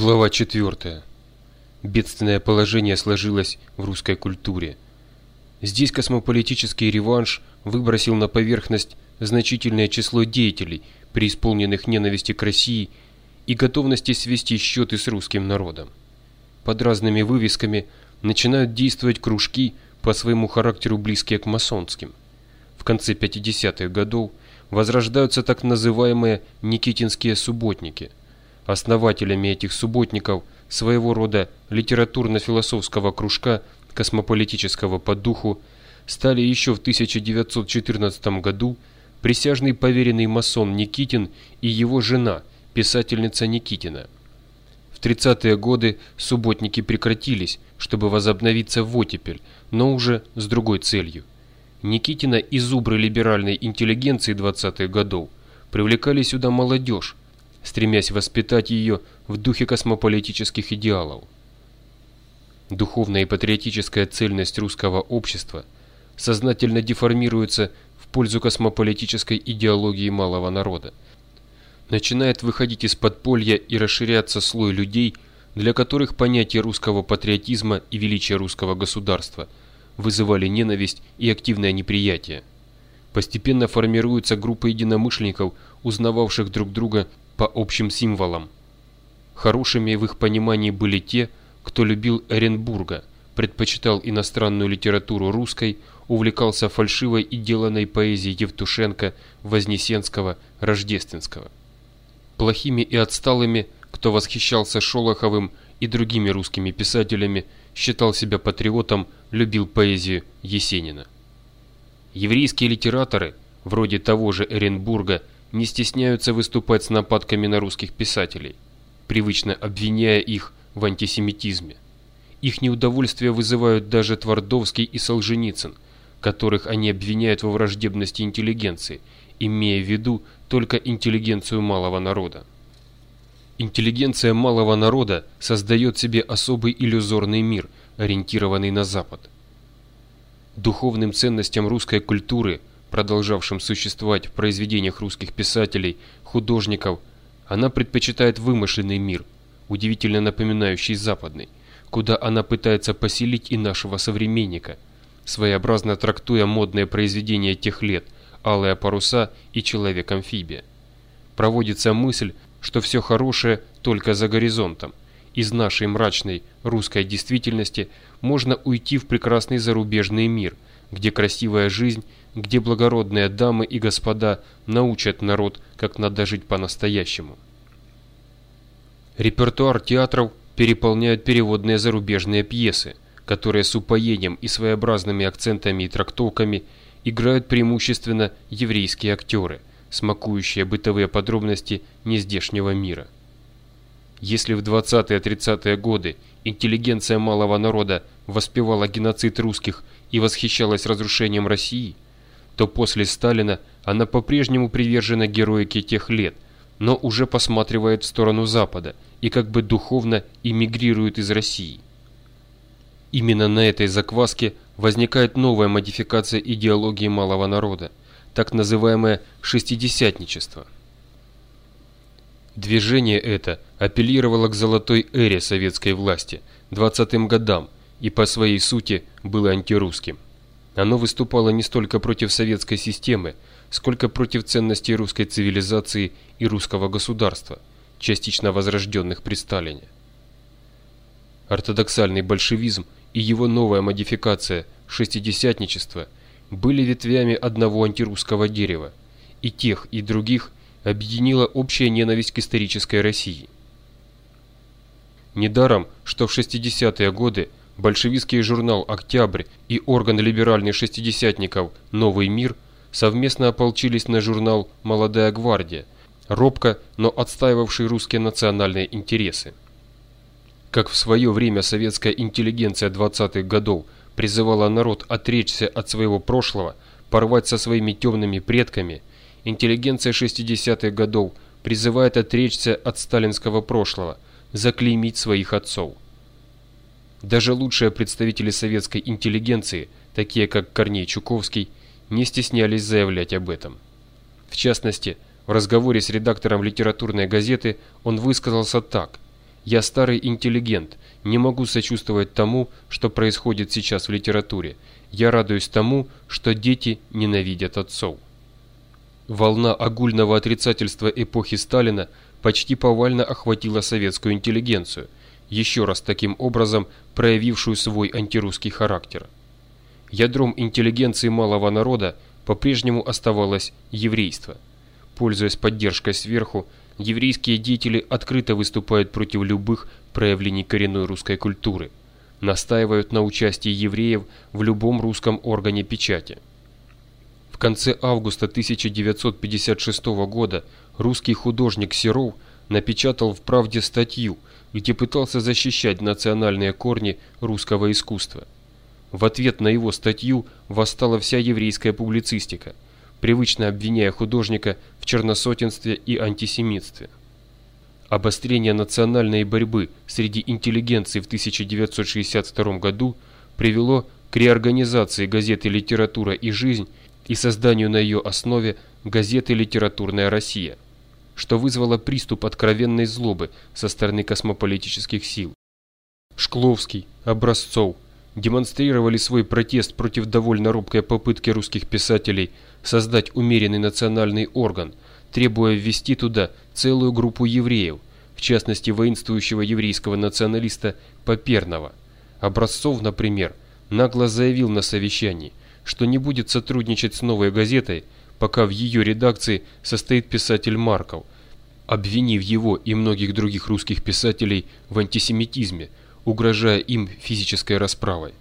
Глава 4. Бедственное положение сложилось в русской культуре. Здесь космополитический реванш выбросил на поверхность значительное число деятелей, преисполненных ненависти к России и готовности свести счеты с русским народом. Под разными вывесками начинают действовать кружки, по своему характеру близкие к масонским. В конце 50-х годов возрождаются так называемые «никитинские субботники», Основателями этих субботников своего рода литературно-философского кружка космополитического по духу стали еще в 1914 году присяжный поверенный масон Никитин и его жена, писательница Никитина. В 30-е годы субботники прекратились, чтобы возобновиться в оттепель, но уже с другой целью. Никитина и зубры либеральной интеллигенции 20-х годов привлекали сюда молодежь, стремясь воспитать ее в духе космополитических идеалов. Духовная и патриотическая цельность русского общества сознательно деформируется в пользу космополитической идеологии малого народа. Начинает выходить из подполья и расширяться слой людей, для которых понятие русского патриотизма и величия русского государства вызывали ненависть и активное неприятие. Постепенно формируются группы единомышленников, узнававших друг друга по общим символам. Хорошими в их понимании были те, кто любил Эренбурга, предпочитал иностранную литературу русской, увлекался фальшивой и деланной поэзией Евтушенко, Вознесенского, Рождественского. Плохими и отсталыми, кто восхищался Шолоховым и другими русскими писателями, считал себя патриотом, любил поэзию Есенина. Еврейские литераторы, вроде того же Эренбурга, не стесняются выступать с нападками на русских писателей, привычно обвиняя их в антисемитизме. Их неудовольствие вызывают даже Твардовский и Солженицын, которых они обвиняют во враждебности интеллигенции, имея в виду только интеллигенцию малого народа. Интеллигенция малого народа создает себе особый иллюзорный мир, ориентированный на Запад. Духовным ценностям русской культуры – продолжавшим существовать в произведениях русских писателей, художников, она предпочитает вымышленный мир, удивительно напоминающий западный, куда она пытается поселить и нашего современника, своеобразно трактуя модные произведения тех лет «Алые паруса» и «Человек-амфибия». Проводится мысль, что все хорошее только за горизонтом. Из нашей мрачной русской действительности можно уйти в прекрасный зарубежный мир, где красивая жизнь – где благородные дамы и господа научат народ, как надо жить по-настоящему. Репертуар театров переполняют переводные зарубежные пьесы, которые с упоением и своеобразными акцентами и трактовками играют преимущественно еврейские актеры, смакующие бытовые подробности нездешнего мира. Если в 20-30-е годы интеллигенция малого народа воспевала геноцид русских и восхищалась разрушением России – то после Сталина она по-прежнему привержена героике тех лет, но уже посматривает в сторону Запада и как бы духовно эмигрирует из России. Именно на этой закваске возникает новая модификация идеологии малого народа, так называемое «шестидесятничество». Движение это апеллировало к золотой эре советской власти, 20-м годам, и по своей сути было антирусским. Оно выступало не столько против советской системы, сколько против ценностей русской цивилизации и русского государства, частично возрожденных при Сталине. Ортодоксальный большевизм и его новая модификация – шестидесятничество – были ветвями одного антирусского дерева, и тех, и других объединила общая ненависть к исторической России. Недаром, что в 60-е годы – большевистский журнал «Октябрь» и орган либеральных шестидесятников «Новый мир» совместно ополчились на журнал «Молодая гвардия», робко, но отстаивавший русские национальные интересы. Как в свое время советская интеллигенция 20-х годов призывала народ отречься от своего прошлого, порвать со своими темными предками, интеллигенция 60-х годов призывает отречься от сталинского прошлого, заклеймить своих отцов. Даже лучшие представители советской интеллигенции, такие как Корней Чуковский, не стеснялись заявлять об этом. В частности, в разговоре с редактором литературной газеты он высказался так. Я старый интеллигент, не могу сочувствовать тому, что происходит сейчас в литературе. Я радуюсь тому, что дети ненавидят отцов. Волна огульного отрицательства эпохи Сталина почти повально охватила советскую интеллигенцию, еще раз таким образом проявившую свой антирусский характер. Ядром интеллигенции малого народа по-прежнему оставалось еврейство. Пользуясь поддержкой сверху, еврейские деятели открыто выступают против любых проявлений коренной русской культуры, настаивают на участии евреев в любом русском органе печати. Конце августа 1956 года русский художник Серов напечатал в «Правде» статью, где пытался защищать национальные корни русского искусства. В ответ на его статью восстала вся еврейская публицистика, привычно обвиняя художника в черносотенстве и антисемитстве. Обострение национальной борьбы среди интеллигенции в 1962 году привело к реорганизации газеты «Литература и жизнь» и созданию на ее основе газеты «Литературная Россия», что вызвало приступ откровенной злобы со стороны космополитических сил. Шкловский, Образцов демонстрировали свой протест против довольно робкой попытки русских писателей создать умеренный национальный орган – требуя ввести туда целую группу евреев, в частности воинствующего еврейского националиста Поперного. Образцов, например, нагло заявил на совещании, что не будет сотрудничать с новой газетой, пока в ее редакции состоит писатель Марков, обвинив его и многих других русских писателей в антисемитизме, угрожая им физической расправой.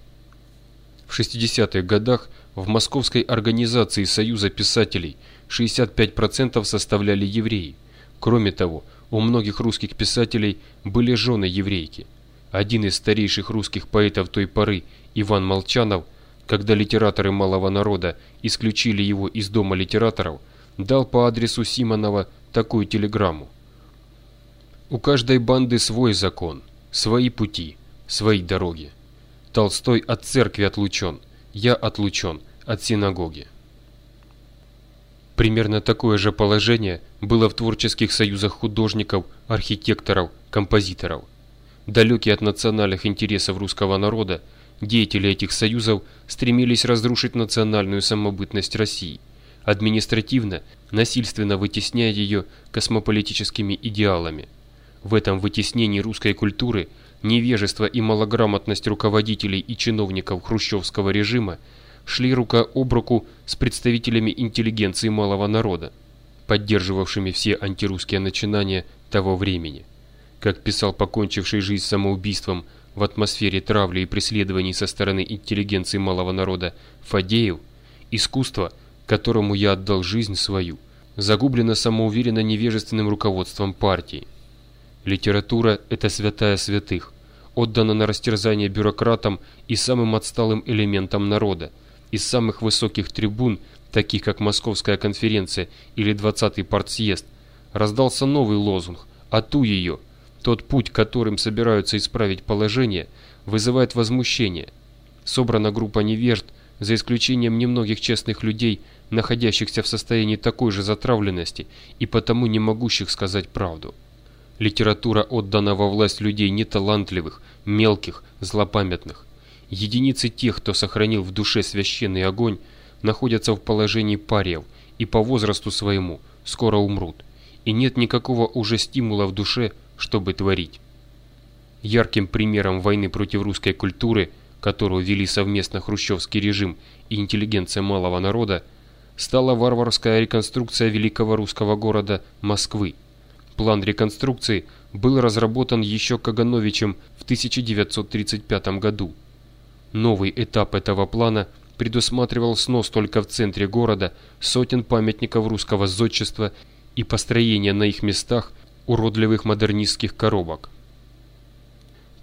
В 60-х годах в Московской организации Союза писателей 65% составляли евреи. Кроме того, у многих русских писателей были жены еврейки. Один из старейших русских поэтов той поры, Иван Молчанов, когда литераторы малого народа исключили его из дома литераторов, дал по адресу Симонова такую телеграмму. «У каждой банды свой закон, свои пути, свои дороги. Толстой от церкви отлучен, я отлучен от синагоги». Примерно такое же положение было в творческих союзах художников, архитекторов, композиторов. Далекие от национальных интересов русского народа, деятели этих союзов стремились разрушить национальную самобытность России, административно, насильственно вытесняя ее космополитическими идеалами. В этом вытеснении русской культуры невежество и малограмотность руководителей и чиновников хрущевского режима шли рука об руку с представителями интеллигенции малого народа, поддерживавшими все антирусские начинания того времени. Как писал покончивший жизнь самоубийством в атмосфере травли и преследований со стороны интеллигенции малого народа Фадеев, искусство, которому я отдал жизнь свою, загублено самоуверенно невежественным руководством партии. Литература – это святая святых, отдана на растерзание бюрократам и самым отсталым элементам народа – из самых высоких трибун, таких как Московская конференция или 20-й партсъезд, раздался новый лозунг «А ту ее!». Тот путь, которым собираются исправить положение, вызывает возмущение. Собрана группа невежд, за исключением немногих честных людей, находящихся в состоянии такой же затравленности и потому не могущих сказать правду. Литература отдана во власть людей неталантливых, мелких, злопамятных. Единицы тех, кто сохранил в душе священный огонь, находятся в положении париев и по возрасту своему скоро умрут, и нет никакого уже стимула в душе, чтобы творить. Ярким примером войны против русской культуры, которую вели совместно хрущевский режим и интеллигенция малого народа, стала варварская реконструкция великого русского города Москвы. План реконструкции был разработан еще Кагановичем в 1935 году. Новый этап этого плана предусматривал снос только в центре города сотен памятников русского зодчества и построение на их местах уродливых модернистских коробок.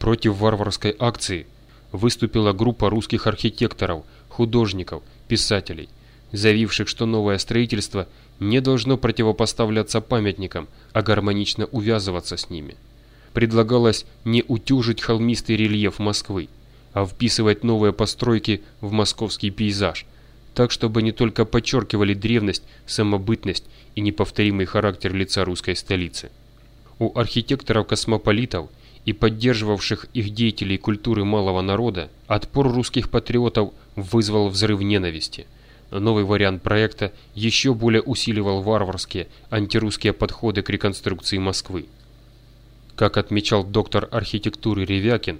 Против варварской акции выступила группа русских архитекторов, художников, писателей, заявивших, что новое строительство не должно противопоставляться памятникам, а гармонично увязываться с ними. Предлагалось не утюжить холмистый рельеф Москвы, а вписывать новые постройки в московский пейзаж, так чтобы не только подчеркивали древность, самобытность и неповторимый характер лица русской столицы. У архитекторов-космополитов и поддерживавших их деятелей культуры малого народа, отпор русских патриотов вызвал взрыв ненависти. Новый вариант проекта еще более усиливал варварские антирусские подходы к реконструкции Москвы. Как отмечал доктор архитектуры Ревякин,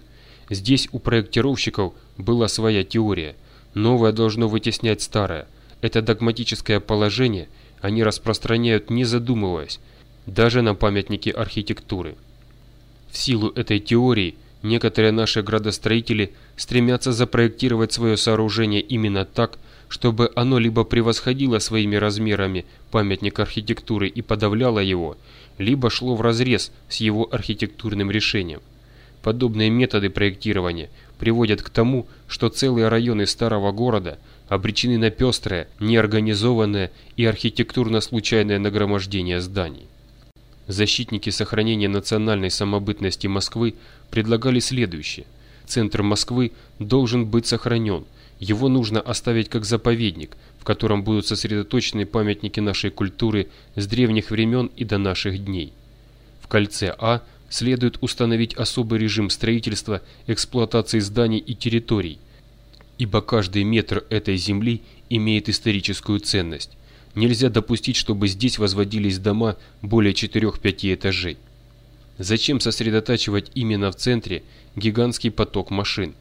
здесь у проектировщиков была своя теория. Новое должно вытеснять старое. Это догматическое положение они распространяют не задумываясь, даже на памятники архитектуры. В силу этой теории некоторые наши градостроители стремятся запроектировать свое сооружение именно так, чтобы оно либо превосходило своими размерами памятник архитектуры и подавляло его, либо шло вразрез с его архитектурным решением. Подобные методы проектирования приводят к тому, что целые районы старого города обречены на пестрое, неорганизованное и архитектурно-случайное нагромождение зданий. Защитники сохранения национальной самобытности Москвы предлагали следующее. Центр Москвы должен быть сохранен. Его нужно оставить как заповедник, в котором будут сосредоточены памятники нашей культуры с древних времен и до наших дней. В кольце А следует установить особый режим строительства, эксплуатации зданий и территорий, ибо каждый метр этой земли имеет историческую ценность. Нельзя допустить, чтобы здесь возводились дома более 4-5 этажей. Зачем сосредотачивать именно в центре гигантский поток машин?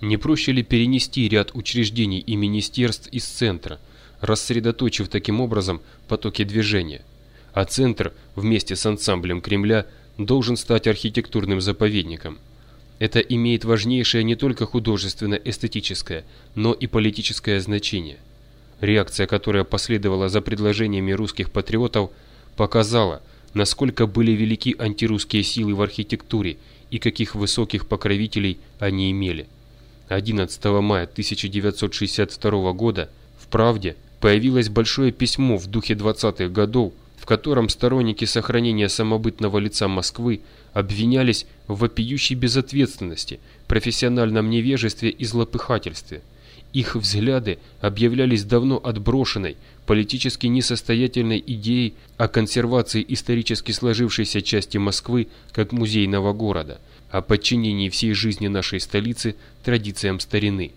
Не проще ли перенести ряд учреждений и министерств из центра, рассредоточив таким образом потоки движения? А центр вместе с ансамблем Кремля должен стать архитектурным заповедником. Это имеет важнейшее не только художественно-эстетическое, но и политическое значение. Реакция, которая последовала за предложениями русских патриотов, показала, насколько были велики антирусские силы в архитектуре и каких высоких покровителей они имели. 11 мая 1962 года в «Правде» появилось большое письмо в духе 20-х годов, в котором сторонники сохранения самобытного лица Москвы обвинялись в вопиющей безответственности, профессиональном невежестве и злопыхательстве – их взгляды объявлялись давно отброшенной, политически несостоятельной идеей о консервации исторически сложившейся части Москвы как музейного города, о подчинении всей жизни нашей столицы традициям старины.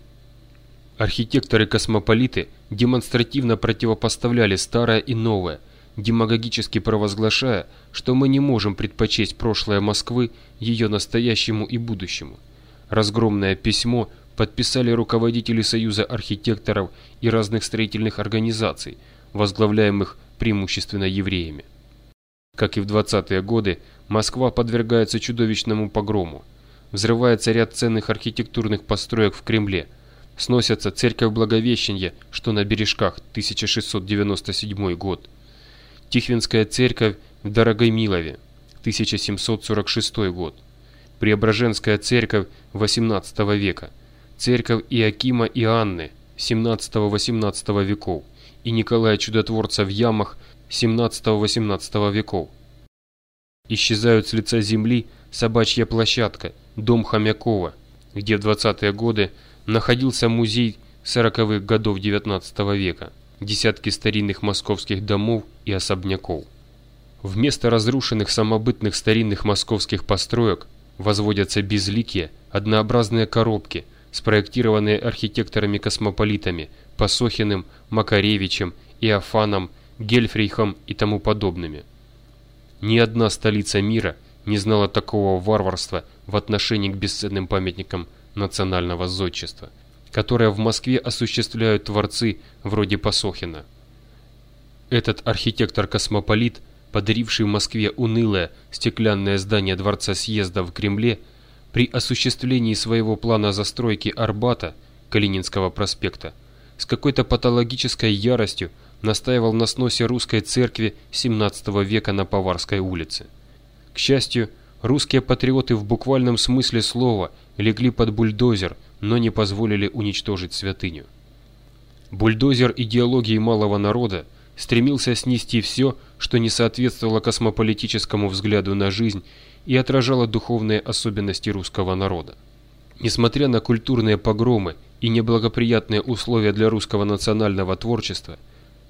Архитекторы-космополиты демонстративно противопоставляли старое и новое, демагогически провозглашая, что мы не можем предпочесть прошлое Москвы ее настоящему и будущему. Разгромное письмо – подписали руководители Союза архитекторов и разных строительных организаций, возглавляемых преимущественно евреями. Как и в 20-е годы, Москва подвергается чудовищному погрому. Взрывается ряд ценных архитектурных построек в Кремле. Сносятся церковь Благовещения, что на бережках, 1697 год. Тихвинская церковь в Дорогомилове, 1746 год. Преображенская церковь XVIII века – церковь Иакима и Анны 17-18 веков и Николая Чудотворца в ямах 17-18 веков. Исчезают с лица земли собачья площадка, дом Хомякова, где в 20-е годы находился музей 40-х годов XIX века, десятки старинных московских домов и особняков. Вместо разрушенных самобытных старинных московских построек возводятся безликие, однообразные коробки – спроектированные архитекторами-космополитами Пасохиным, Макаревичем, Иофаном, Гельфрейхом и тому подобными. Ни одна столица мира не знала такого варварства в отношении к бесценным памятникам национального зодчества, которое в Москве осуществляют творцы вроде Пасохина. Этот архитектор-космополит, подаривший Москве унылое стеклянное здание Дворца съезда в Кремле – при осуществлении своего плана застройки Арбата, Калининского проспекта, с какой-то патологической яростью настаивал на сносе русской церкви XVII века на Поварской улице. К счастью, русские патриоты в буквальном смысле слова легли под бульдозер, но не позволили уничтожить святыню. Бульдозер идеологии малого народа стремился снести все, что не соответствовало космополитическому взгляду на жизнь и отражало духовные особенности русского народа. Несмотря на культурные погромы и неблагоприятные условия для русского национального творчества,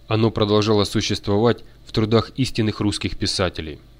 оно продолжало существовать в трудах истинных русских писателей –